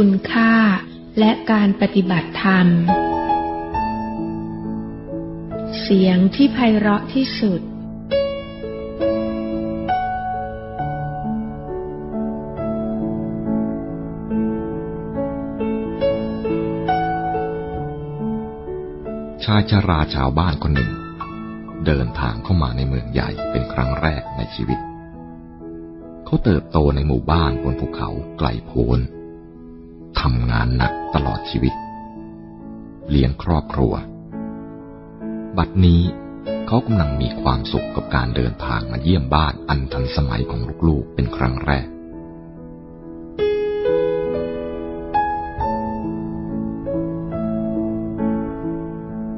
คุณค่าและการปฏิบัติธรรม เสียงที่ไพเราะที่สุด ชายชาราชาวบ้านคนหนึ่ง เดินทางเข้ามาในเมืองใหญ่เป็นครั้งแรกในชีวิต เขาเติบโตในหมู่บ้านบนภูเขาไกลโพ้น ทำงานหนักตลอดชีวิต เลี้ยงครอบครัว บัดนี้เขากำลังมีความสุขกับการเดินทางมาเยี่ยมบ้านอันทันสมัยของลูกๆเป็นครั้งแรก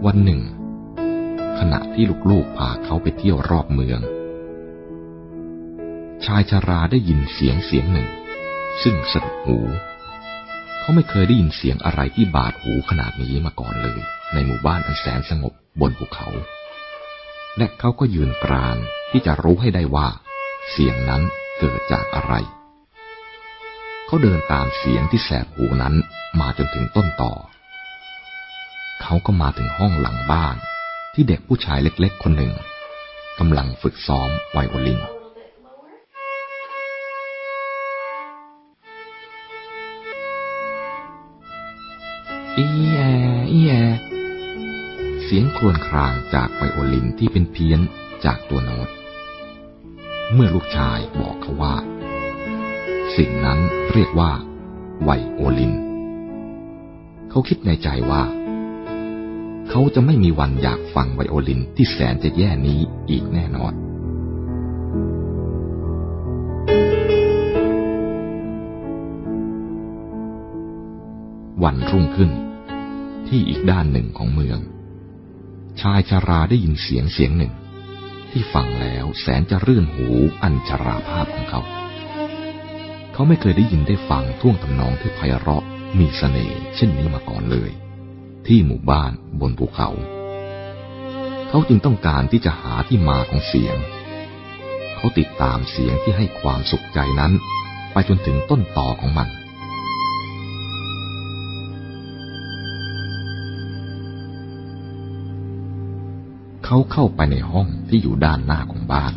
วันหนึ่ง ขณะที่ลูกๆพาเขาไปเที่ยวรอบเมือง ชายชาราได้ยินเสียงเสียงหนึ่ง ซึ่งสะดุดหู เขาไม่เคยได้ยินเสียงอะไรที่บาดหูขนาดนี้มาก่อนเลย ในหมู่บ้านอันแสนสงบบนภูเขา และเขาก็ยืนกรานที่จะรู้ให้ได้ว่า เสียงนั้นเกิดจากอะไร เขาเดินตามเสียงที่แสบหูนั้นมาจนถึงต้นต่อ เขาก็มาถึงห้องหลังบ้านที่เด็กผู้ชายเล็กๆ คนหนึ่งกำลังฝึกซ้อมไวโอลิน อีแออีแอเสียงครวญครางจากไวโอลินที่เป็นเพี้ยนจากตัวโน้ต เมื่อลูกชายบอกเขาว่า สิ่งนั้นเรียกว่า ไวโอลิน เขาคิดในใจว่า เขาจะไม่มีวันอยากฟังไวโอลินที่แสนจะแย่นี้อีกแน่นอนวันรุ่งขึ้น ที่อีกด้านหนึ่งของเมือง ชายชาราได้ยินเสียงเสียงหนึ่ง ที่ฟังแล้วแสนจะรื่นหูอันชราภาพของเขา เขาไม่เคยได้ยินได้ฟังท่วงทำนองที่ไพเราะมีเสน่ห์เช่นนี้มาก่อนเลย ที่หมู่บ้านบนภูเขา เขาจึงต้องการที่จะหาที่มาของเสียง เขาติดตามเสียงที่ให้ความสุขใจนั้น ไปจนถึงต้นต่อของมันเขาเข้าไปในห้องที่อยู่ด้านหน้าของบ้าน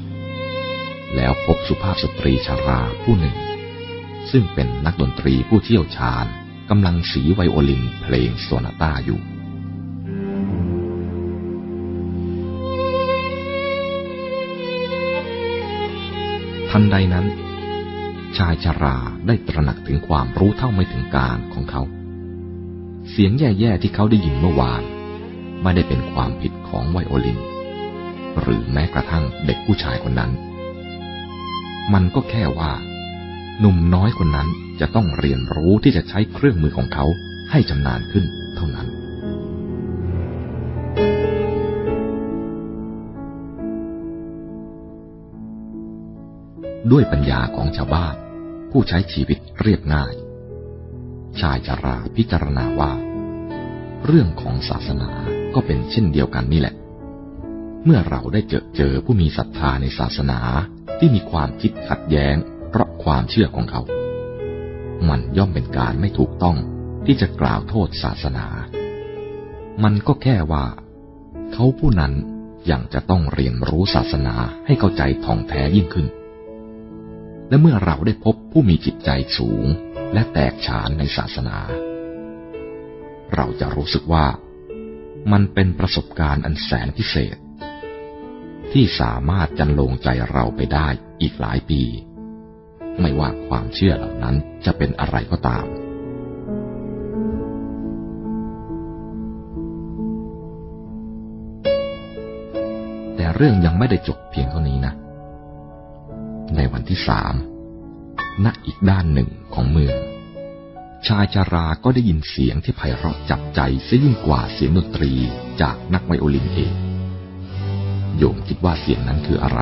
แล้วพบสุภาพสตรีชาราผู้หนึ่ง ซึ่งเป็นนักดนตรีผู้เชี่ยวชาญกำลังสีไวโอลินเพลงโซนาต้าอยู่ ทันใดนั้น ชายชาราได้ตระหนักถึงความรู้เท่าไม่ถึงการของเขา เสียงแย่ๆที่เขาได้ยินเมื่อวาน ไม่ได้เป็นความผิดของไวโอลิน หรือแม้กระทั่งเด็กผู้ชายคนนั้น มันก็แค่ว่าหนุ่มน้อยคนนั้นจะต้องเรียนรู้ที่จะใช้เครื่องมือของเขาให้ชำนาญขึ้นเท่านั้น ด้วยปัญญาของชาวบ้าน ผู้ใช้ชีวิตเรียบง่าย ชายจาราพิจารณาว่า เรื่องของศาสนาก็เป็นเช่นเดียวกันนี่แหละ เมื่อเราได้เจอเจอผู้มีศรัทธาในศาสนาที่มีความคิดขัดแย้ง เพราะความเชื่อของเขา มันย่อมเป็นการไม่ถูกต้องที่จะกล่าวโทษศาสนา มันก็แค่ว่า เขาผู้นั้นยังจะต้องเรียนรู้ศาสนาให้เข้าใจท่องแท้ยิ่งขึ้น และเมื่อเราได้พบผู้มีจิตใจสูงและแตกฉานในศาสนา เราจะรู้สึกว่า มันเป็นประสบการณ์อันแสนพิเศษ ที่สามารถจันลงใจเราไปได้อีกหลายปี ไม่ว่าความเชื่อเหล่านั้นจะเป็นอะไรก็ตาม แต่เรื่องยังไม่ได้จบเพียงเท่านี้นะ ในวันที่สามณอีกด้านหนึ่งของเมือง ชายชาราก็ได้ยินเสียงที่ไพเราะจับใจซะยิ่งกว่าเสียงดนตรีจากนักไวโอลินเอง โยมคิดว่าเสียงนั้นคืออะไร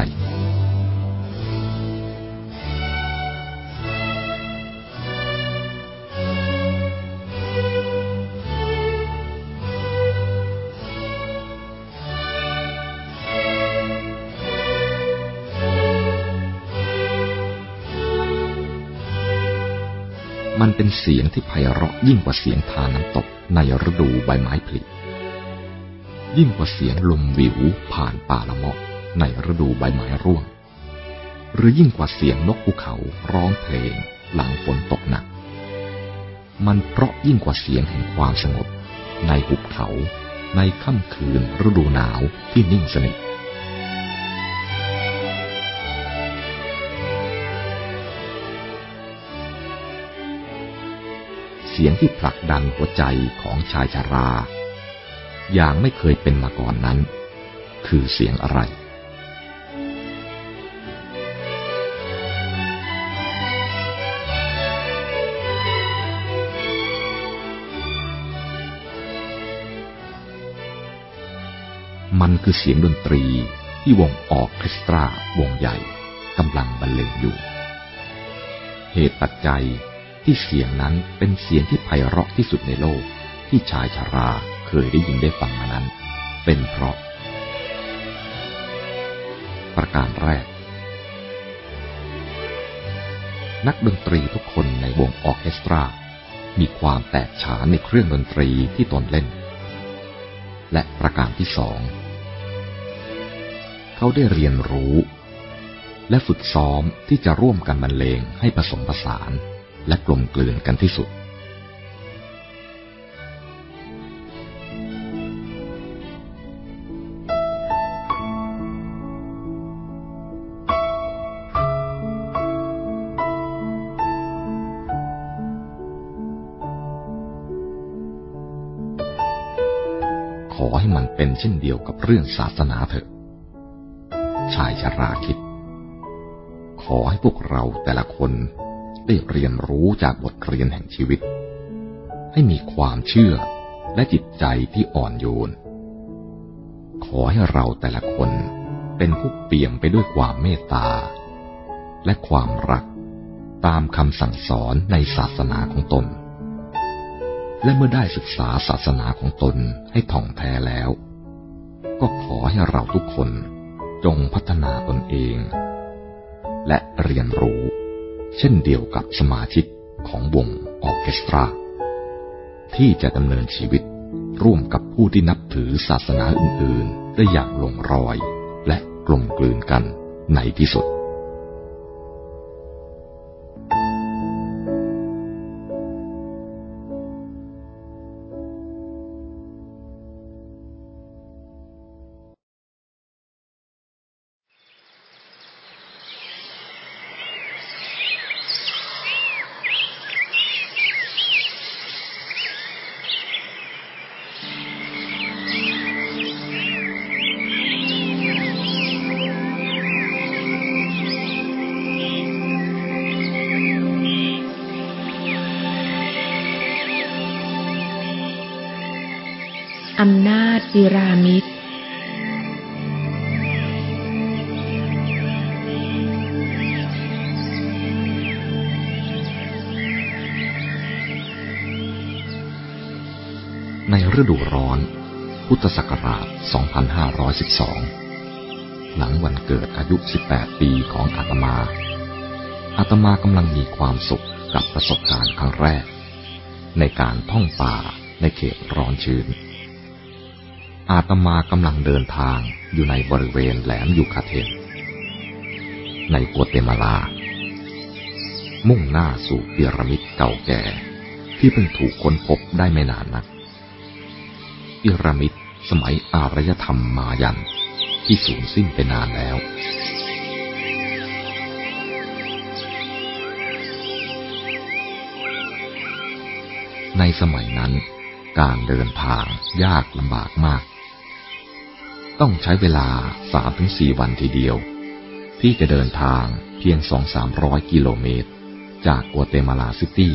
มันเป็นเสียงที่ไพเราะยิ่งกว่าเสียงทาน้ำตกในฤดูใบไม้ผลิยิ่งกว่าเสียงลมวิวผ่านป่าละเมาะในฤดูใบไม้ร่วง หรือยิ่งกว่าเสียงนกภูเขาร้องเพลงหลังฝนตกหนัก มันเพราะยิ่งกว่าเสียงแห่งความสงบ ในหุบเขา ในค่ำคืนฤดูหนาวที่นิ่งสนิท สียงที่ผลักดันหัวใจของชายชารา อย่างไม่เคยเป็นมาก่อนนั้น คือเสียงอะไรมันคือเสียงดนตรีที่วงออกเคสตราวงใหญ่กำลังบรรเลงอยู่ เหตุปัจจัย ที่เสียงนั้นเป็นเสียงที่ไพเราะที่สุดในโลก ที่ชายชาราเคยได้ยินได้ฟังมานั้น เป็นเพราะ ประการแรก นักดนตรีทุกคนในวงออเคสตรา มีความแตกฉานในเครื่องดนตรีที่ตนเล่น และประการที่สองเขาได้เรียนรู้ และฝึกซ้อมที่จะร่วมกันบรรเลงให้ผสมผสาน และกลมกลืนกันที่สุด ขอให้มันเป็นเช่นเดียวกับเรื่องศาสนาเถอะ ชายชราคิด ขอให้พวกเราแต่ละคน ได้เรียนรู้จากบทเรียนแห่งชีวิต ให้มีความเชื่อและจิตใจที่อ่อนโยน ขอให้เราแต่ละคนเป็นผู้เปี่ยมไปด้วยความเมตตา และความรักตามคำสั่งสอนในศาสนาของตน และเมื่อได้ศึกษาศาสนาของตนให้ท่องแท้แล้ว ก็ขอให้เราทุกคนจงพัฒนาตนเอง และเรียนรู้ เช่นเดียวกับสมาชิกของวงออเคสตรา ที่จะดำเนินชีวิตร่วมกับผู้ที่นับถือศาสนาอื่น ๆ ได้อย่างลงรอยและกลมกลืนกันในที่สุด ทธศักราช 2512 หลังวันเกิดอายุ 18 ปีของอาตมา อาตมากำลังมีความสุขกับประสบการณ์ครั้งแรก ในการท่องป่าในเขตร้อนชื้น อาตมากำลังเดินทางอยู่ในบริเวณแหลมยูคาเทน ในกัวเตมาลา มุ่งหน้าสู่พีระมิดเก่าแก่ที่เพิ่งถูกค้นพบได้ไม่นานนักพีระมิด สมัยอารยธรรมมายัน ที่สูญสิ้นไปนานแล้ว ในสมัยนั้น การเดินทางยากลำบากมาก ต้องใช้เวลาสามถึงสี่วันทีเดียว ที่จะเดินทางเพียงสองสามร้อยกิโลเมตร จากกัวเตมาลาซิตี้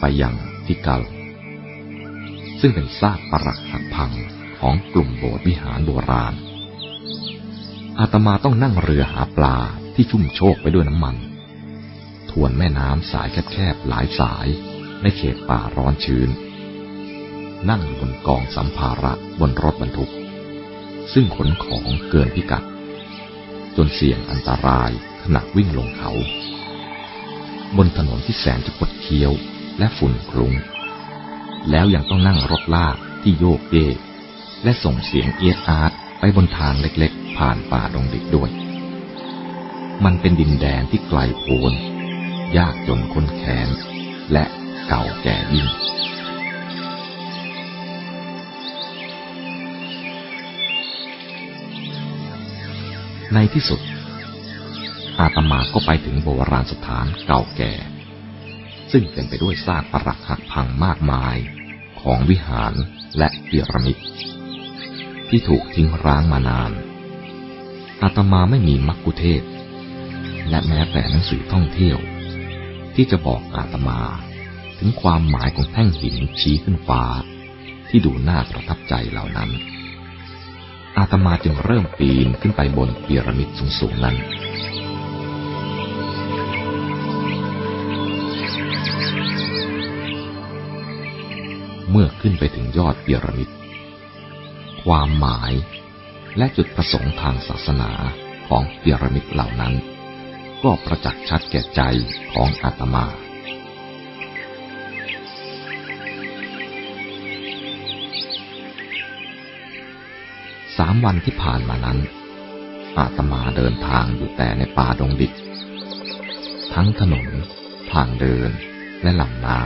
ไปยังทิกัลซึ่งเป็นซากปรักหักพัง ของกลุ่มโบสถ์วิหารโบราณ อาตมาต้องนั่งเรือหาปลาที่ชุ่มโชกไปด้วยน้ำมัน ทวนแม่น้ำสายแคบๆหลายสายในเขตป่าร้อนชื้น นั่งบนกองสัมภาระบนรถบรรทุก ซึ่งขนของเกินพิกัด จนเสี่ยงอันตรายขณะวิ่งลงเขา บนถนนที่แสนจะคดเคี้ยวและฝุ่นคลุ้งแล้วยังต้องนั่งรถลากที่โยกเยก และส่งเสียงเอียดอาร์ตไปบนทางเล็กๆ ผ่านป่าดงดิบด้วย มันเป็นดินแดนที่ไกลโพ้น ยากจนคนแค้น และเก่าแก่ยิ่งในที่สุด อาตมาก็ไปถึงโบราณสถานเก่าแก่ ซึ่งเป็นไปด้วยซากปรักหักพังมากมายของวิหารและพีระมิด ที่ถูกทิ้งร้างมานาน อาตมาไม่มีมักคุเทศ และแม้แต่หนังสือท่องเที่ยว ที่จะบอกอาตมาถึงความหมายของแท่งหินชี้ขึ้นฟ้า ที่ดูน่าประทับใจเหล่านั้น อาตมาจึงเริ่มปีนขึ้นไปบนพีระมิดสูงๆนั้นเมื่อขึ้นไปถึงยอดพีระมิด ความหมาย และจุดประสงค์ทางศาสนาของพีระมิดเหล่านั้น ก็ประจักษ์ชัดแก่ใจของอาตมาสามวันที่ผ่านมานั้น อาตมาเดินทางอยู่แต่ในป่าดงดิบทั้งถนน ทางเดินและลำน้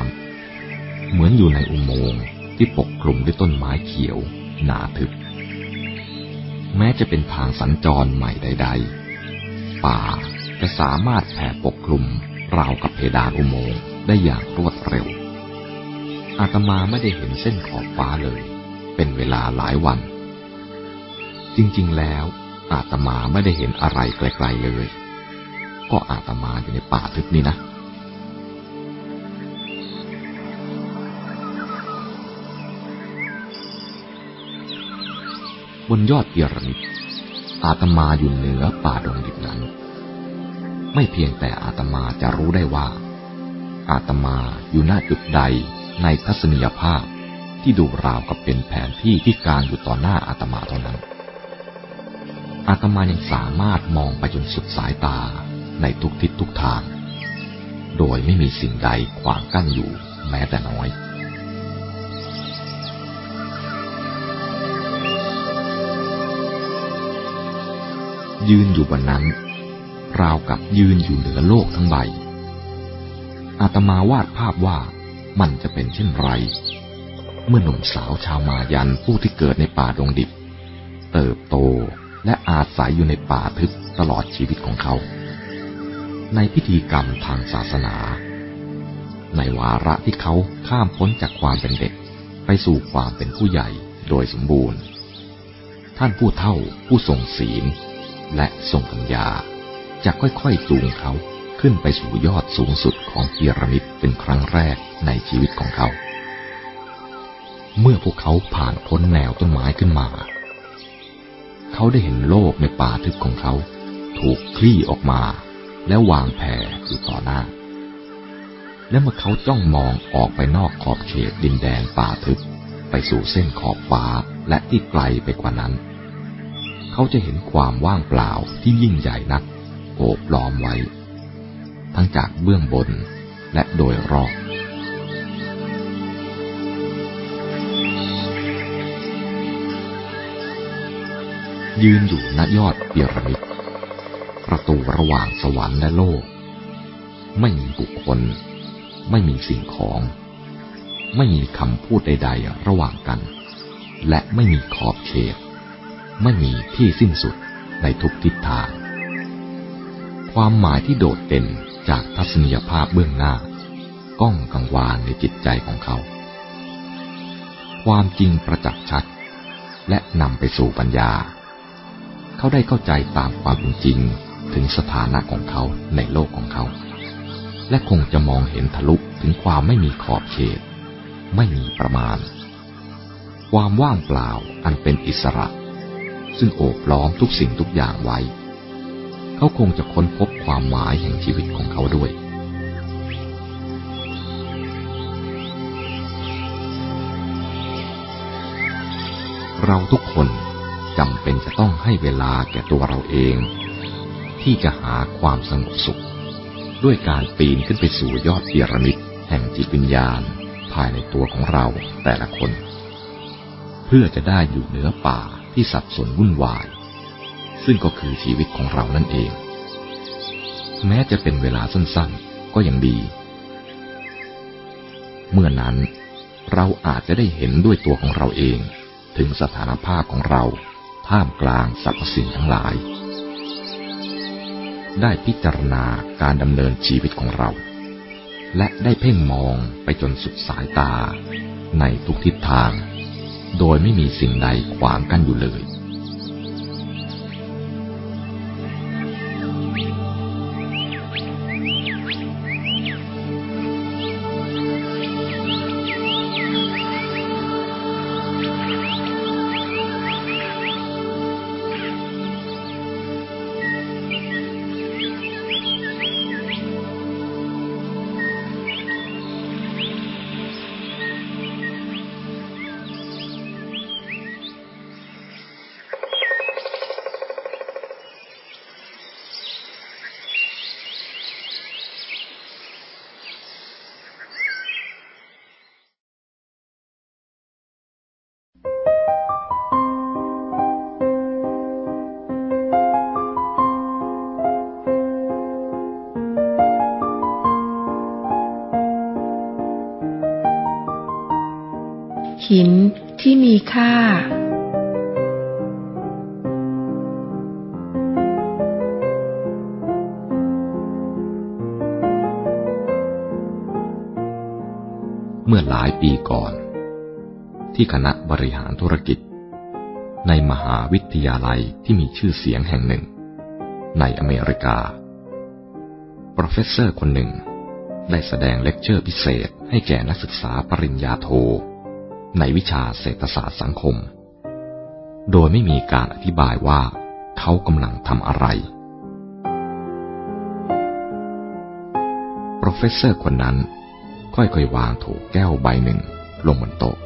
ำเหมือนอยู่ในอุโมงค์ที่ปกคลุมด้วยต้นไม้เขียว หนาทึบ แม้จะเป็นทางสัญจรใหม่ใด ๆ ป่าจะสามารถแผ่ปกคลุมราวกับเพดานอุโมงค์ได้อย่างรวดเร็ว อาตมาไม่ได้เห็นเส้นขอบฟ้าเลย เป็นเวลาหลายวัน จริงๆแล้ว อาตมาไม่ได้เห็นอะไรไกลๆเลย ก็อาตมาอยู่ในป่าทึบนี่นะ บนยอดพีระมิด อาตมาอยู่เหนือป่าดงดิบนั้น ไม่เพียงแต่อาตมาจะรู้ได้ว่า อาตมาอยู่หน้าจุดใดในทัศนียภาพที่ดูราวกับเป็นแผนที่ที่กลางอยู่ต่อหน้าอาตมาเท่านั้น อาตมายังสามารถมองไปจนสุดสายตาในทุกทิศทุกทาง โดยไม่มีสิ่งใดขวางกั้นอยู่แม้แต่น้อย ยืนอยู่บนนั้น ราวกับยืนอยู่เหนือโลกทั้งใบ อาตมาวาดภาพว่ามันจะเป็นเช่นไร เมื่อหนุ่มสาวชาวมายันผู้ที่เกิดในป่าดงดิบ เติบโตและอาศัยอยู่ในป่าทึบตลอดชีวิตของเขา ในพิธีกรรมทางศาสนา ในวาระที่เขาข้ามพ้นจากความเป็นเด็ก ไปสู่ความเป็นผู้ใหญ่โดยสมบูรณ์ ท่านผู้เฒ่าผู้ทรงศีล และทรงปัญญา จะค่อยๆจูงเขาขึ้นไปสู่ยอดสูงสุดของพีระมิดเป็นครั้งแรกในชีวิตของเขา เมื่อพวกเขาผ่านพ้นแนวต้นไม้ขึ้นมา เขาได้เห็นโลกในป่าทึบของเขา ถูกคลี่ออกมา แล้ววางแผ่อยู่ต่อหน้า และเมื่อเขาจ้องมองออกไปนอกขอบเขตดินแดนป่าทึบ ไปสู่เส้นขอบฟ้าและที่ไกลไปกว่านั้น เขาจะเห็นความว่างเปล่าที่ยิ่งใหญ่นักโอบล้อมไว้ ทั้งจากเบื้องบนและโดยรอบยืนอยู่ณยอดพีระมิดประตูระหว่างสวรรค์และโลก ไม่มีบุคคล ไม่มีสิ่งของ ไม่มีคำพูดใด ๆ ระหว่างกัน และไม่มีขอบเขต ไม่มีที่สิ้นสุดในทุกทิศทาง ความหมายที่โดดเด่นจากทัศนียภาพเบื้องหน้า ก้องกังวานในจิตใจของเขา ความจริงประจักษ์ชัด และนำไปสู่ปัญญา เขาได้เข้าใจตามความเป็นจริงถึงสถานะของเขาในโลกของเขา และคงจะมองเห็นทะลุถึงความไม่มีขอบเขต ไม่มีประมาณ ความว่างเปล่าอันเป็นอิสระ ซึ่งโอบล้อมทุกสิ่งทุกอย่างไว้ เขาคงจะค้นพบความหมายแห่งชีวิตของเขาด้วยเราทุกคนจำเป็นจะต้องให้เวลาแก่ตัวเราเอง ที่จะหาความสงบสุข ด้วยการปีนขึ้นไปสู่ยอดพีระมิดแห่งจิตวิญญาณ ภายในตัวของเราแต่ละคน เพื่อจะได้อยู่เหนือป่า ที่สับสนวุ่นวาย ซึ่งก็คือชีวิตของเรานั่นเอง แม้จะเป็นเวลาสั้นๆ ก็ยังดี เมื่อนั้นเราอาจจะได้เห็นด้วยตัวของเราเอง ถึงสถานภาพของเราท่ามกลางสรรพสิ่งทั้งหลาย ได้พิจารณาการดำเนินชีวิตของเรา และได้เพ่งมองไปจนสุดสายตาในทุกทิศทาง โดยไม่มีสิ่งใดขวางกั้นอยู่เลย หินที่มีค่า เมื่อหลายปีก่อน ที่คณะบริหารธุรกิจ ในมหาวิทยาลัยที่มีชื่อเสียงแห่งหนึ่ง ในอเมริกา professor คนหนึ่งได้แสดงเลคเชอร์พิเศษให้แก่นักศึกษาปริญญาโท ในวิชาเศรษฐศาสตร์สังคม โดยไม่มีการอธิบายว่าเขากำลังทำอะไร professor คนนั้น ค่อยๆวางโถแก้วใบหนึ่งลงบนโต๊ะ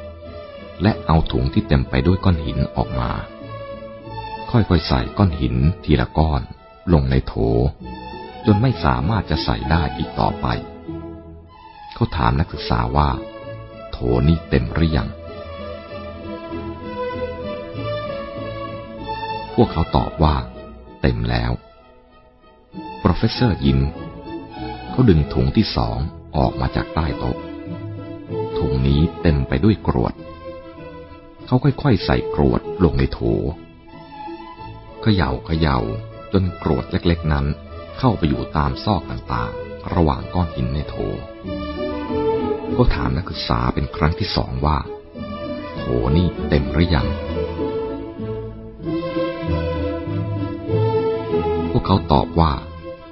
และเอาถุงที่เต็มไปด้วยก้อนหินออกมา ค่อยๆใส่ก้อนหินทีละก้อนลงในโถ จนไม่สามารถจะใส่ได้อีกต่อไป เขาถามนักศึกษาว่า โถนี้เต็มหรือยัง พวกเขาตอบว่า เต็มแล้ว professor ยิ้ม เขาดึงถุงที่สองออกมาจากใต้โต๊ะ ถุงนี้เต็มไปด้วยกรวด เขาค่อยๆ ใส่กรวดลงในโถเขย่าเขย่าจนกรวดเล็กๆนั้น เข้าไปอยู่ตามซอกต่างๆ ระหว่างก้อนหินในโถก็ถามนักศึกษาเป็นครั้งที่สองว่าโถนี่เต็มหรือยัง เขาตอบว่า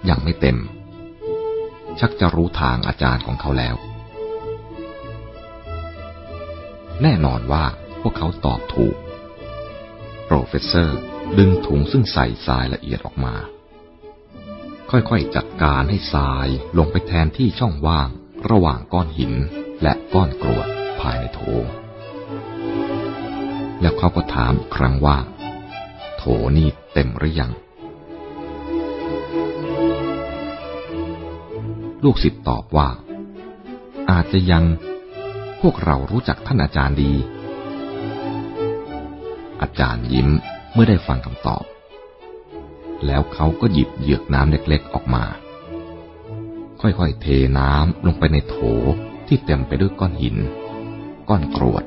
ยังไม่เต็ม ชักจะรู้ทางอาจารย์ของเขาแล้ว แน่นอนว่าพวกเขาตอบถูก โปรเฟสเซอร์ดึงถุงซึ่งใส่ทรายละเอียดออกมา ค่อยๆจัดการให้ทรายลงไปแทนที่ช่องว่างระหว่างก้อนหินและก้อนกรวดภายในโถ แล้วเขาก็ถามอีกครั้งว่า โถนี่เต็มหรือยัง ลูกศิษย์ตอบว่า อาจจะยังพวกเรารู้จักท่านอาจารย์ดี อาจารย์ยิ้มเมื่อได้ฟังคำตอบ แล้วเขาก็หยิบเหยือกน้ำเล็กๆออกมา ค่อยๆเทน้ำลงไปในโถที่เต็มไปด้วยก้อนหิน ก้อนกรวด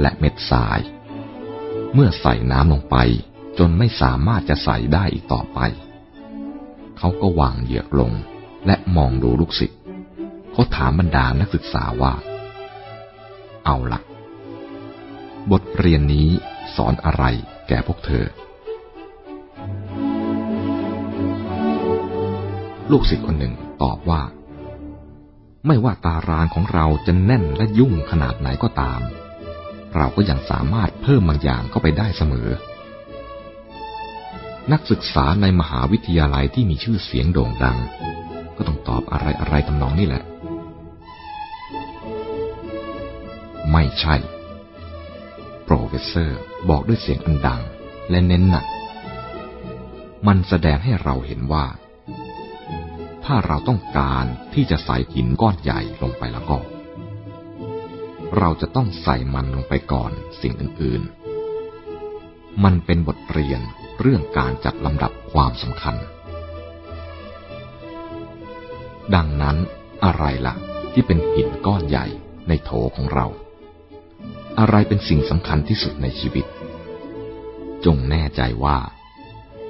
และเม็ดทราย เมื่อใส่น้ำลงไปจนไม่สามารถจะใส่ได้อีกต่อไป เขาก็วางเหยือกลง และมองดูลูกศิษย์เขาถามบรรดานักศึกษาว่า เอาละ่ะบทเรียนนี้สอนอะไรแก่พวกเธอ ลูกศิษย์คนหนึ่งตอบว่า ไม่ว่าตารางของเราจะแน่นและยุ่งขนาดไหนก็ตาม เราก็ยังสามารถเพิ่มบางอย่างเข้าไปได้เสมอ นักศึกษาในมหาวิทยาลัยที่มีชื่อเสียงโด่งดัง ก็ต้องตอบอะไรอะไรทำนองนี้แหละ ไม่ใช่ professor บอกด้วยเสียงอันดังและเน้นหนัก มันแสดงให้เราเห็นว่าถ้าถ้าเราต้องการที่จะใส่หินก้อนใหญ่ลงไปแล้วก็ เราจะต้องใส่มันลงไปก่อนสิ่งอื่น ๆ มันเป็นบทเรียนเรื่องการจัดลำดับความสำคัญ ดังนั้นอะไรล่ะ ที่เป็นหินก้อนใหญ่ในโถของเรา อะไรเป็นสิ่งสำคัญที่สุดในชีวิต จงแน่ใจว่า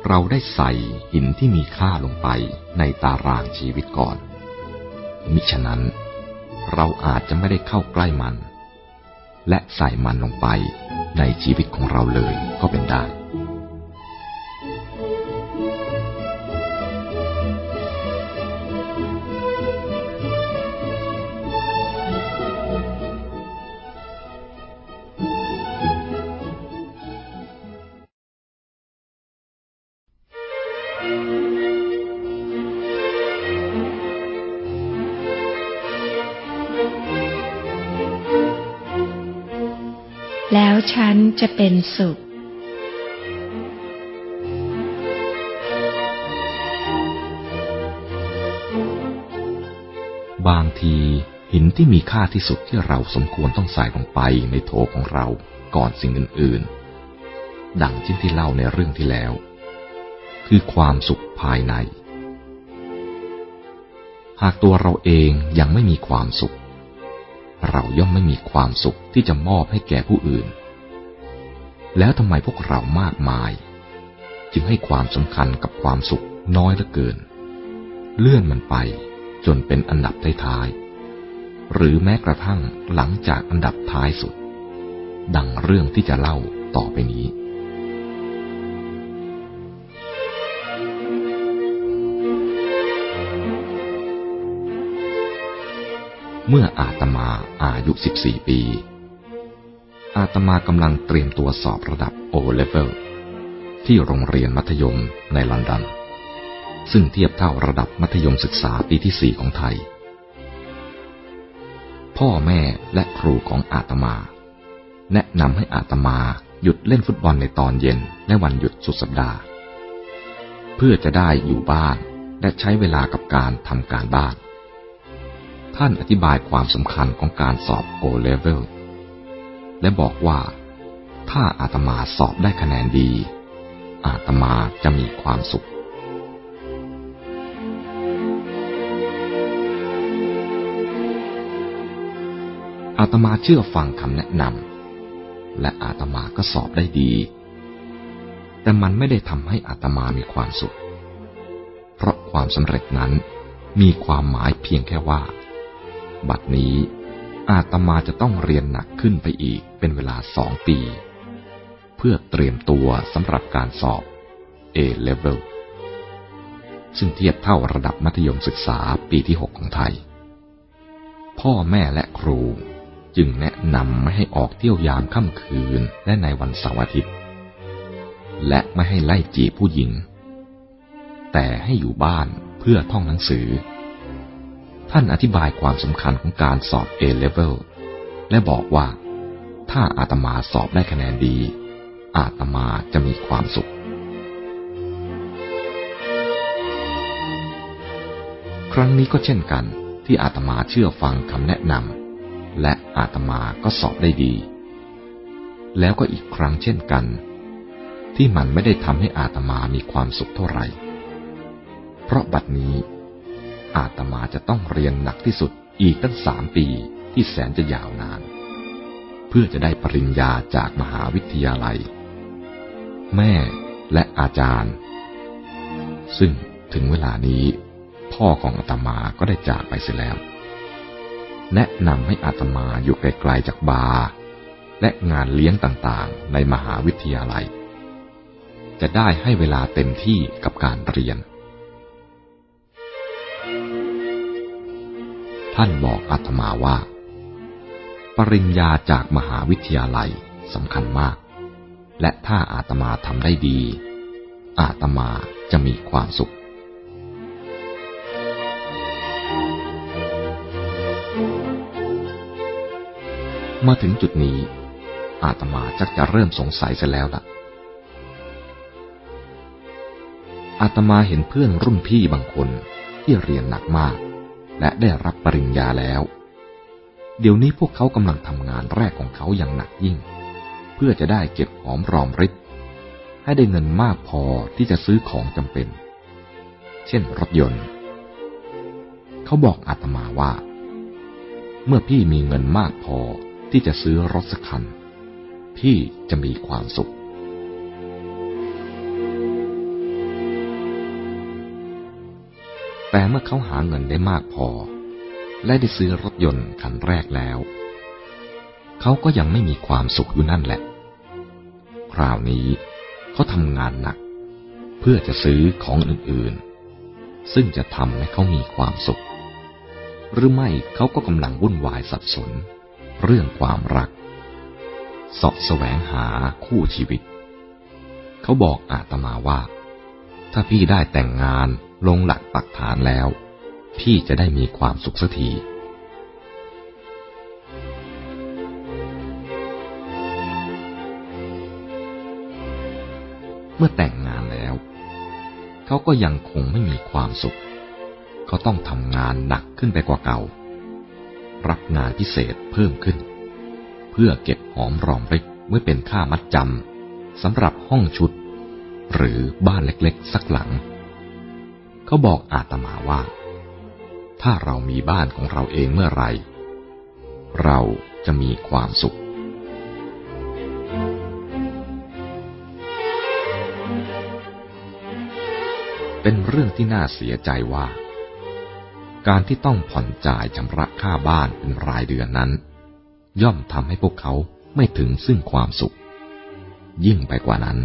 เราได้ใส่หินที่มีค่าลงไปในตารางชีวิตก่อน มิฉะนั้น เราอาจจะไม่ได้เข้าใกล้มัน และใส่มันลงไปในชีวิตของเราเลยก็เป็นได้ จะเป็นสุข บางทีหินที่มีค่าที่สุดที่เราสมควรต้องใส่ลงไปในโถของเราก่อนสิ่งอื่น ๆ ดังที่ที่เล่าในเรื่องที่แล้ว คือความสุขภายใน หากตัวเราเองยังไม่มีความสุข เราย่อมไม่มีความสุขที่จะมอบให้แก่ผู้อื่น แล้วทำไมพวกเรามากมาย จึงให้ความสำคัญกับความสุขน้อยเหลือเกิน เลื่อนมันไปจนเป็นอันดับท้ายๆหรือแม้กระทั่งหลังจากอันดับท้ายสุด ดังเรื่องที่จะเล่าต่อไปนี้เมื่ออาตมาอายุ 14 ปี อาตมากำลังเตรียมตัวสอบระดับโอเลเวลที่โรงเรียนมัธยมในลอนดอนซึ่งเทียบเท่าระดับมัธยมศึกษาปีที่สี่ของไทย พ่อแม่และครูของอาตมา แนะนำให้อาตมาหยุดเล่นฟุตบอลในตอนเย็นและวันหยุดสุดสัปดาห์ เพื่อจะได้อยู่บ้านและใช้เวลากับการทำการบ้าน ท่านอธิบายความสำคัญของการสอบโอเลเวล และบอกว่า ถ้าอาตมาสอบได้คะแนนดี อาตมาจะมีความสุข อาตมาเชื่อฟังคำแนะนำและอาตมาก็สอบได้ดี แต่มันไม่ได้ทำให้อาตมามีความสุข เพราะความสำเร็จนั้นมีความหมายเพียงแค่ว่า บัดนี้อาตมาจะต้องเรียนหนักขึ้นไปอีก เป็นเวลาสองปี เพื่อเตรียมตัวสำหรับการสอบ A-Level ซึ่งเทียบเท่าระดับมัธยมศึกษาปีที่หกของไทย พ่อแม่และครูจึงแนะนำไม่ให้ออกเที่ยวยามค่ำคืนและในวันเสาร์อาทิตย์ และไม่ให้ไล่จีบผู้หญิง แต่ให้อยู่บ้านเพื่อท่องหนังสือ ท่านอธิบายความสำคัญของการสอบ A-Level และบอกว่า ถ้าอาตมาสอบได้คะแนนดี อาตมาจะมีความสุข ครั้งนี้ก็เช่นกันที่อาตมาเชื่อฟังคำแนะนำและอาตมาก็สอบได้ดี แล้วก็อีกครั้งเช่นกัน ที่มันไม่ได้ทำให้อาตมามีความสุขเท่าไหร่ เพราะบัดนี้อาตมาจะต้องเรียนหนักที่สุดอีกตั้งสามปีที่แสนจะยาวนาน เพื่อจะได้ปริญญาจากมหาวิทยาลัย แม่และอาจารย์ ซึ่งถึงเวลานี้พ่อของอาตมาก็ได้จากไปเสียแล้ว แนะนำให้อาตมาอยู่ไกลๆจากบาร์และงานเลี้ยงต่างๆ ในมหาวิทยาลัย จะได้ให้เวลาเต็มที่กับการเรียน ท่านบอกอาตมาว่า ปริญญาจากมหาวิทยาลัยสำคัญมาก และถ้าอาตมาทำได้ดี อาตมาจะมีความสุขมาถึงจุดนี้ อาตมาจักจะเริ่มสงสัยเสียแล้วล่ะ อาตมาเห็นเพื่อนรุ่นพี่บางคนที่เรียนหนักมาก และได้รับปริญญาแล้ว เดี๋ยวนี้พวกเขากำลังทำงานแรกของเขาอย่างหนักยิ่ง เพื่อจะได้เก็บหอมรอมริบให้ได้เงินมากพอที่จะซื้อของจำเป็น เช่นรถยนต์ เขาบอกอาตมาว่า เมื่อพี่มีเงินมากพอที่จะซื้อรถสักคัน พี่จะมีความสุขแต่เมื่อเขาหาเงินได้มากพอ และได้ซื้อรถยนต์คันแรกแล้ว เขาก็ยังไม่มีความสุขอยู่นั่นแหละ คราวนี้เขาทำงานหนัก เพื่อจะซื้อของอื่นๆ ซึ่งจะทำให้เขามีความสุข หรือไม่เขาก็กำลังวุ่นวายสับสน เรื่องความรักสอบแสวงหาคู่ชีวิต เขาบอกอาตมาว่า ถ้าพี่ได้แต่งงานลงหลักปักฐานแล้ว พี่จะได้มีความสุขสักทีเมื่อแต่งงานแล้ว เขาก็ยังคงไม่มีความสุข เขาต้องทำงานหนักขึ้นไปกว่าเก่า รับงานพิเศษเพิ่มขึ้น เพื่อเก็บหอมรอมริบไว้เป็นค่ามัดจำสำหรับห้องชุด หรือบ้านเล็กๆ สักหลัง เขาบอกอาตมาว่า ถ้าเรามีบ้านของเราเองเมื่อไร เราจะมีความสุข เป็นเรื่องที่น่าเสียใจว่า การที่ต้องผ่อนจ่ายชำระค่าบ้านเป็นรายเดือนนั้น ย่อมทำให้พวกเขาไม่ถึงซึ่งความสุข ยิ่งไปกว่านั้น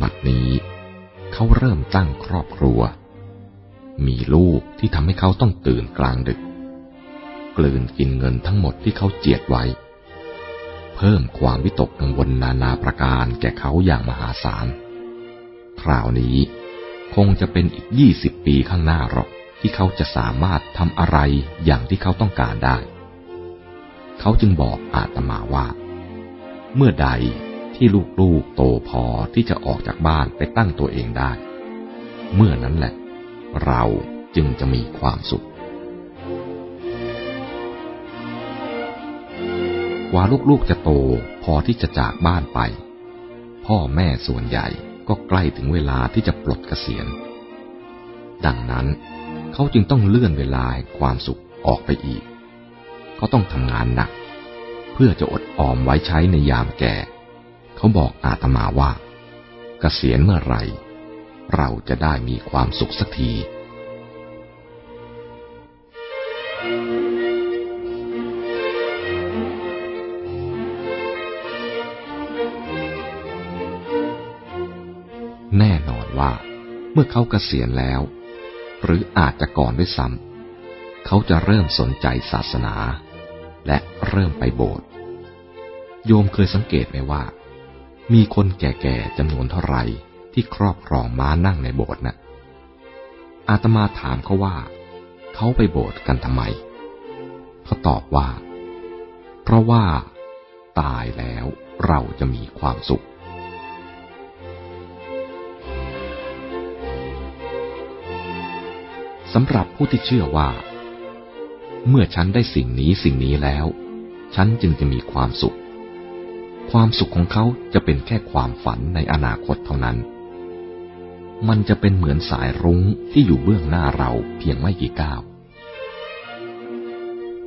บัดนี้เขาเริ่มตั้งครอบครัว มีลูกที่ทำให้เขาต้องตื่นกลางดึก กลืนกินเงินทั้งหมดที่เขาเจียดไว้ เพิ่มความวิตกกังวลนานาประการแก่เขาอย่างมหาศาล คราวนี้คงจะเป็นอีกยี่สิบปีข้างหน้าหรอกที่เขาจะสามารถทำอะไรอย่างที่เขาต้องการได้ เขาจึงบอกอาตมาว่า เมื่อใดที่ลูกๆโตพอที่จะออกจากบ้านไปตั้งตัวเองได้ เมื่อนั้นแหละ เราจึงจะมีความสุข กว่าลูกๆจะโตพอที่จะจากบ้านไป พ่อแม่ส่วนใหญ่ก็ใกล้ถึงเวลาที่จะปลดเกษียณ ดังนั้นเขาจึงต้องเลื่อนเวลาความสุขออกไปอีก เขาต้องทำงานหนัก เพื่อจะอดออมไว้ใช้ในยามแก่ เขาบอกอาตมาว่ากเกษียณเมื่อไหร่ เราจะได้มีความสุขสักทีแน่นอนว่าเมื่อเขาเกษียณแล้ว หรืออาจจะก่อนด้วยซ้ำเขาจะเริ่มสนใจศาสนา และเริ่มไปโบสถ์โยมเคยสังเกตไหมว่า มีคนแก่ๆจำนวนเท่าไหร่ ที่ครอบครองม้านั่งในโบสถ์นะ่ะอาตมาถามเขาว่า เขาไปโบสถ์กันทำไม เขาตอบว่า เพราะว่า ตายแล้วเราจะมีความสุข สำหรับผู้ที่เชื่อว่า เมื่อฉันได้สิ่งนี้สิ่งนี้แล้ว ฉันจึงจะมีความสุข ความสุขของเขาจะเป็นแค่ความฝันในอนาคตเท่านั้น มันจะเป็นเหมือนสายรุ้งที่อยู่เบื้องหน้าเราเพียงไม่กี่ก้าว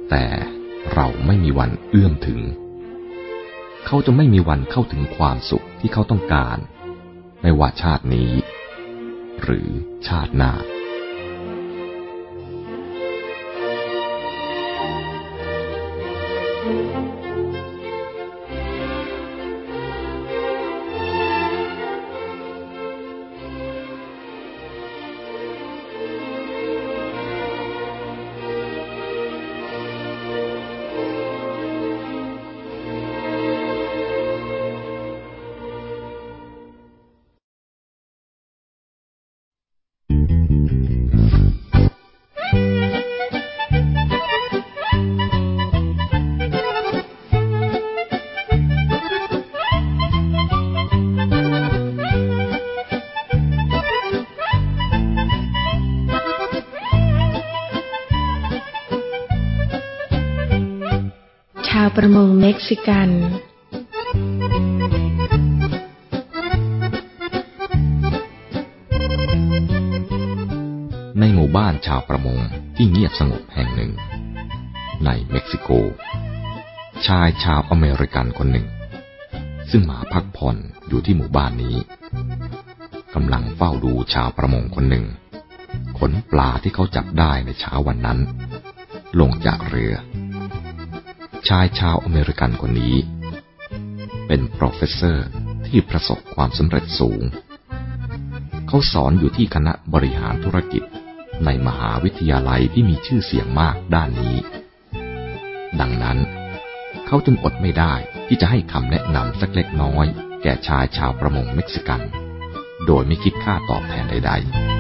แต่เราไม่มีวันเอื้อมถึง เขาจะไม่มีวันเข้าถึงความสุขที่เขาต้องการ ไม่ว่าชาตินี้ หรือชาติหน้า ม็กซิกันในหมู่บ้านชาวประมงที่เงียบสงบแห่งหนึ่ง ในเม็กซิโก ชายชาวอเมริกันคนหนึ่ง ซึ่งมาพักผ่อนอยู่ที่หมู่บ้านนี้กำลังเฝ้าดูชาวประมงคนหนึ่ง ขนปลาที่เขาจับได้ในเช้าวันนั้น ลงจากเรือ ชายชาวอเมริกันคนนี้ เป็น professor ที่ประสบความสำเร็จสูง เขาสอนอยู่ที่คณะบริหารธุรกิจในมหาวิทยาลัยที่มีชื่อเสียงมากด้านนี้ ดังนั้น เขาจึงอดไม่ได้ที่จะให้คำแนะนำสักเล็กน้อย แก่ชายชาวประมงเม็กซิกัน โดยไม่คิดค่าตอบแทนใด ๆ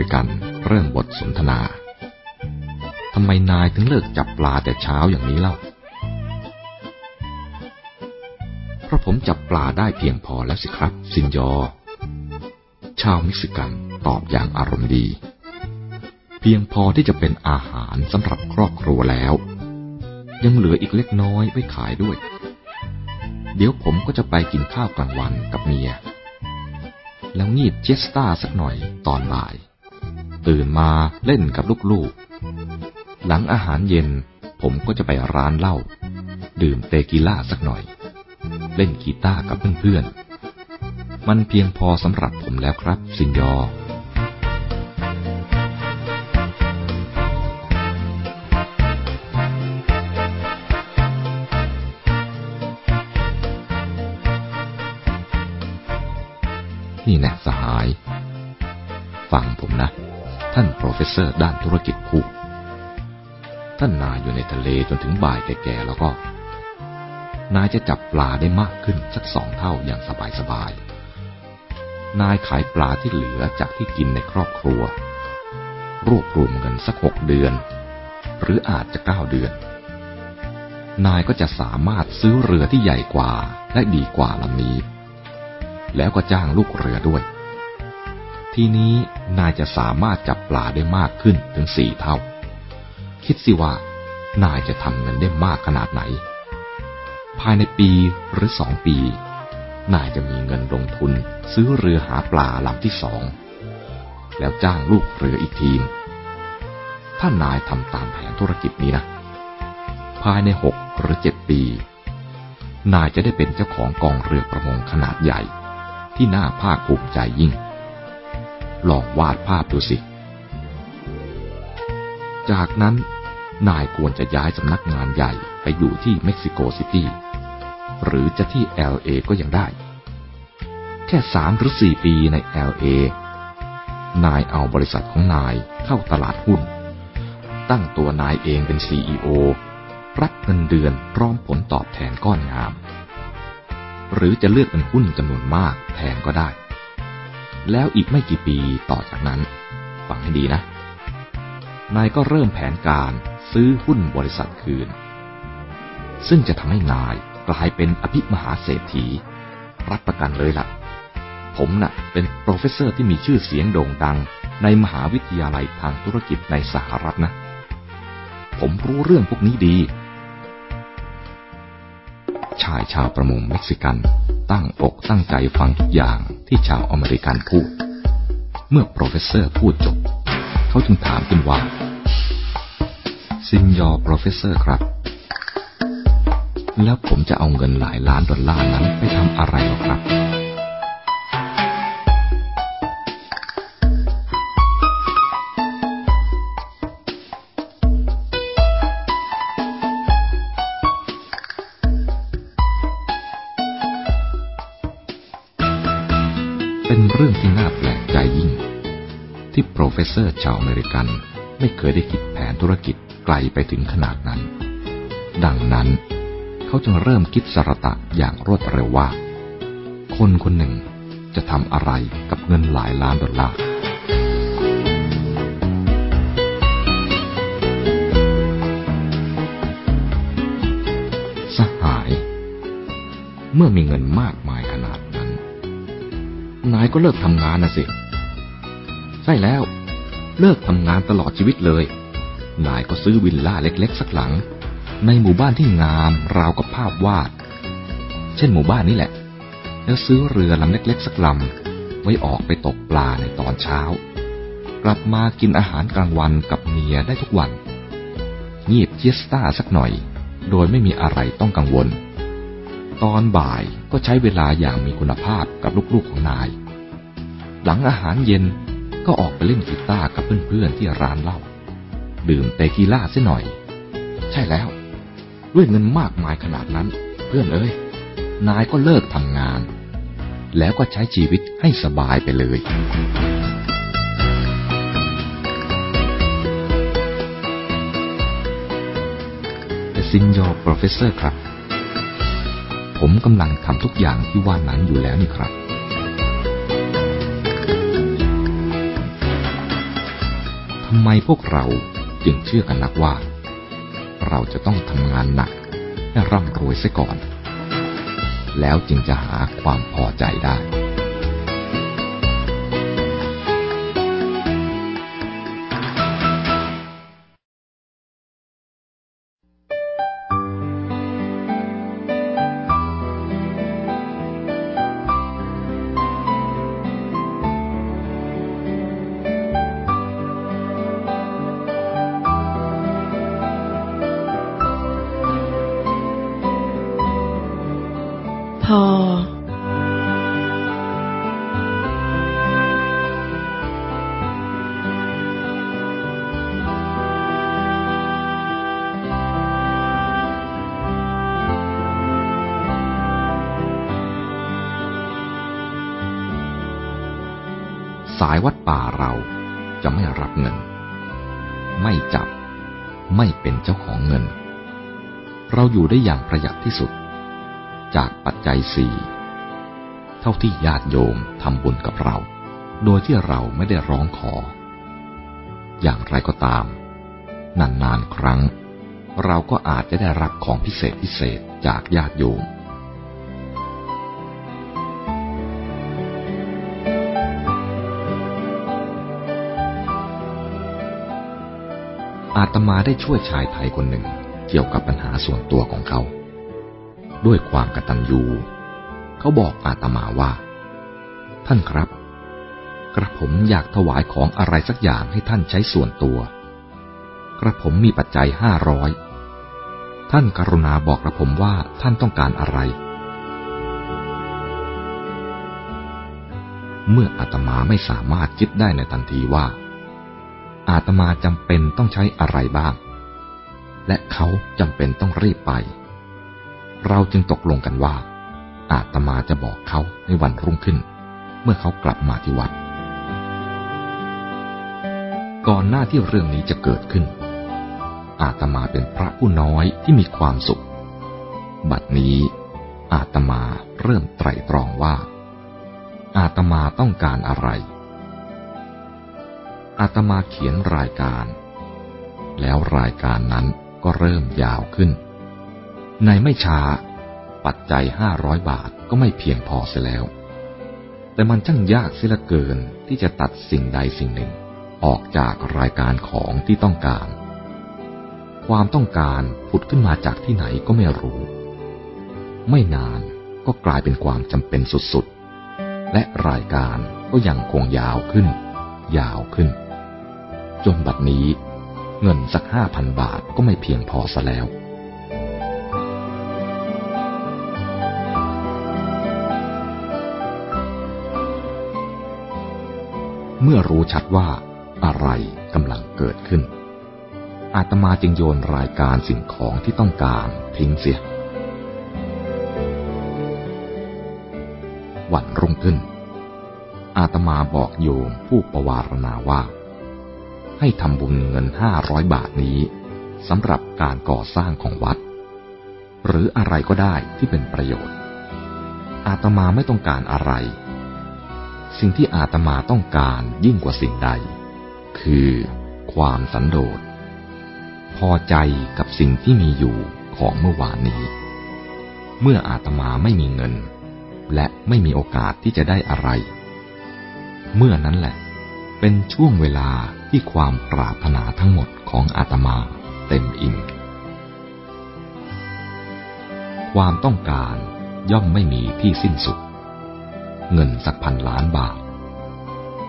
ริกัน เริ่มบทสนทนาทำไมนายถึงเลิกจับปลาแต่เช้าอย่างนี้เล่า เพราะผมจับปลาได้เพียงพอแล้วสิครับสินยอ ชาวมิสิกันตอบอย่างอารมณ์ดี เพียงพอที่จะเป็นอาหารสำหรับครอบครัวแล้ว ยังเหลืออีกเล็กน้อยไว้ขายด้วย เดี๋ยวผมก็จะไปกินข้าวกลางวันกับเมีย แล้วงีบเจสตาสักหน่อยตอนบ่าย ตื่นมาเล่นกับลูกๆ หลังอาหารเย็นผมก็จะไปร้านเหล้าดื่มเตกิล่าสักหน่อย เล่นกีตาร์กับเพื่อนๆ มันเพียงพอสำหรับผมแล้วครับ สินยอนี่แน่สหาย ฟังผมนะ ท่านโปรเฟสเซอร์ด้านธุรกิจพูดท่านนายอยู่ในทะเลจนถึงบ่ายแก่ๆแล้วก็ นายจะจับปลาได้มากขึ้นสักสองเท่าอย่างสบายๆ นายขายปลาที่เหลือจากที่กินในครอบครัว รวบรวมเงินสักหกเดือน หรืออาจจะเก้าเดือน นายก็จะสามารถซื้อเรือที่ใหญ่กว่าและดีกว่าลำนี้ แล้วก็จ้างลูกเรือด้วย ทีนี้ นายจะสามารถจับปลาได้มากขึ้นถึงสี่เท่า คิดสิว่า นายจะทำเงินได้มากขนาดไหน ภายในปีหรือสองปี นายจะมีเงินลงทุนซื้อเรือหาปลาลำที่สอง แล้วจ้างลูกเรืออีกทีม ถ้านายทำตามแผนธุรกิจนี้นะ ภายในหกหรือเจ็ดปี นายจะได้เป็นเจ้าของกองเรือประมงขนาดใหญ่ที่น่าภาคภูมิใจยิ่ง ลองวาดภาพดูสิ จากนั้นนายควรจะย้ายสำนักงานใหญ่ไปอยู่ที่เม็กซิโกซิตี้ หรือจะที่ LA ก็ยังได้ แค่สามหรือสี่ปีใน LA นายเอาบริษัทของนายเข้าตลาดหุ้น ตั้งตัวนายเองเป็น CEO รับเงินเดือนพร้อมผลตอบแทนก้อนงาม หรือจะเลือกเป็นหุ้นจำนวนมากแทนก็ได้ แล้วอีกไม่กี่ปีต่อจากนั้น ฟังให้ดีนะ นายก็เริ่มแผนการซื้อหุ้นบริษัทคืน ซึ่งจะทำให้นายกลายเป็นอภิมหาเศรษฐี รับประกันเลยละ่ะ ผมน่ะเป็น professor ที่มีชื่อเสียงโด่งดังในมหาวิทยาลัยทางธุรกิจในสหรัฐนะ ผมรู้เรื่องพวกนี้ดี ชายชาวประมงเม็กซิกัน ตั้งอกตั้งใจฟังทุกอย่างที่ชาวอเมริกันพูด เมื่อ professor พูดจบ เขาจึงถามขึ้นว่า señor professor ครับ แล้วผมจะเอาเงินหลายล้านดอลลาร์นั้นไปทำอะไรหรอครับ เรื่องที่น่าแปลกใจยิ่ง ที่ professor ชาวอเมริกันไม่เคยได้คิดแผนธุรกิจไกลไปถึงขนาดนั้น ดังนั้น เขาจึงเริ่มคิดสรตะอย่างรวดเร็วว่า คนคนหนึ่งจะทำอะไรกับเงินหลายล้านดอลลาร์สหาย เมื่อมีเงินมากมาย นายก็เลิกทำงานนะสิ ใช่แล้ว เลิกทำงานตลอดชีวิตเลย นายก็ซื้อวิลล่าเล็กๆ สักหลัง ในหมู่บ้านที่งามราวกับภาพวาด เช่นหมู่บ้านนี้แหละ แล้วซื้อเรือลำเล็กๆ สักลำไว้ออกไปตกปลาในตอนเช้า กลับมากินอาหารกลางวันกับเมียได้ทุกวันเงียบเจียสตาสักหน่อย โดยไม่มีอะไรต้องกังวล ตอนบ่ายก็ใช้เวลาอย่างมีคุณภาพกับลูกๆของนาย หลังอาหารเย็นก็ออกไปเล่นกีตาร์กับเพื่อนๆที่ร้านเหล้าดื่มเตกีล่าเสียหน่อย ใช่แล้ว ด้วยเงินมากมายขนาดนั้น เพื่อนเอ้ยนายก็เลิกทำงาน แล้วก็ใช้ชีวิตให้สบายไปเลย señor professor ครับ ผมกำลังทำทุกอย่างที่ว่านั้นอยู่แล้วนี่ครับ ทำไมพวกเราจึงเชื่อกันนักว่า เราจะต้องทำงานหนักให้ร่ำรวยซะก่อน แล้วจึงจะหาความพอใจได้ สายวัดป่าเราจะไม่รับเงิน ไม่จับ ไม่เป็นเจ้าของเงิน เราอยู่ได้อย่างประหยัดที่สุด จากปัจจัยสี่เท่าที่ญาติโยมทำบุญกับเรา โดยที่เราไม่ได้ร้องขอ อย่างไรก็ตาม นานๆครั้ง เราก็อาจจะได้รับของพิเศษพิเศษจากญาติโยม ตมาได้ช่วยชายไทยคนหนึ่งเกี่ยวกับปัญหาส่วนตัวของเขา ด้วยความกตัญญูเขาบอกอาตมาว่า ท่านครับ กระผมอยากถวายของอะไรสักอย่างให้ท่านใช้ส่วนตัว กระผมมีปัจจัยห้าร้อยท่านกรุณาบอกกระผมว่าท่านต้องการอะไร เมื่ออาตมาไม่สามารถคิดได้ในทันทีว่า อาตมาจำเป็นต้องใช้อะไรบ้าง และเขาจำเป็นต้องรีบไป เราจึงตกลงกันว่า อาตมาจะบอกเขาในวันรุ่งขึ้น เมื่อเขากลับมาที่วัด ก่อนหน้าที่เรื่องนี้จะเกิดขึ้น อาตมาเป็นพระผู้น้อยที่มีความสุข บัดนี้อาตมาเริ่มไตรตรองว่า อาตมาต้องการอะไร อาตมาเขียนรายการ แล้วรายการนั้นก็เริ่มยาวขึ้น ในไม่ช้า ปัจจัยห้าร้อยบาทก็ไม่เพียงพอเสียแล้ว แต่มันช่างยากเสียเหลือเกินที่จะตัดสิ่งใดสิ่งหนึ่งออกจากรายการของที่ต้องการ ความต้องการผุดขึ้นมาจากที่ไหนก็ไม่รู้ ไม่นานก็กลายเป็นความจำเป็นสุดๆ และรายการก็ยังคงยาวขึ้น ยาวขึ้น จนบัดนี้ เงินสักห้าพันบาทก็ไม่เพียงพอซะแล้ว เมื่อรู้ชัดว่าอะไรกำลังเกิดขึ้น อาตมาจึงโยนรายการสิ่งของที่ต้องการทิ้งเสีย วันรุ่งขึ้น อาตมาบอกโยมผู้ประวารณาว่า ให้ทำบุญเงินห้าร้อยบาทนี้สำหรับการก่อสร้างของวัด หรืออะไรก็ได้ที่เป็นประโยชน์ อาตมาไม่ต้องการอะไร สิ่งที่อาตมาต้องการยิ่งกว่าสิ่งใด คือความสันโดษพอใจกับสิ่งที่มีอยู่ของเมื่อวานนี้ เมื่ออาตมาไม่มีเงิน และไม่มีโอกาสที่จะได้อะไร เมื่อนั้นแหละ เป็นช่วงเวลา ที่ความปรารถนาทั้งหมดของอาตมาเต็มอิ่ม ความต้องการย่อมไม่มีที่สิ้นสุด เงินสักพันล้านบาท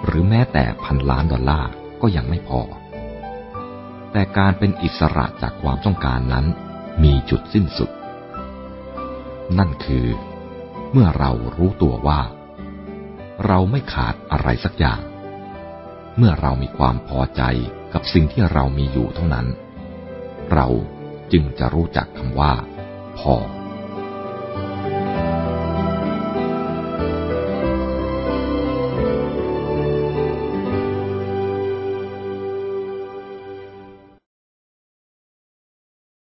หรือแม้แต่พันล้านดอลลาร์ก็ยังไม่พอ แต่การเป็นอิสระจากความต้องการนั้นมีจุดสิ้นสุด นั่นคือ เมื่อเรารู้ตัวว่า เราไม่ขาดอะไรสักอย่าง เมื่อเรามีความพอใจกับสิ่งที่เรามีอยู่เท่านั้น เราจึงจะรู้จักคำว่า พอ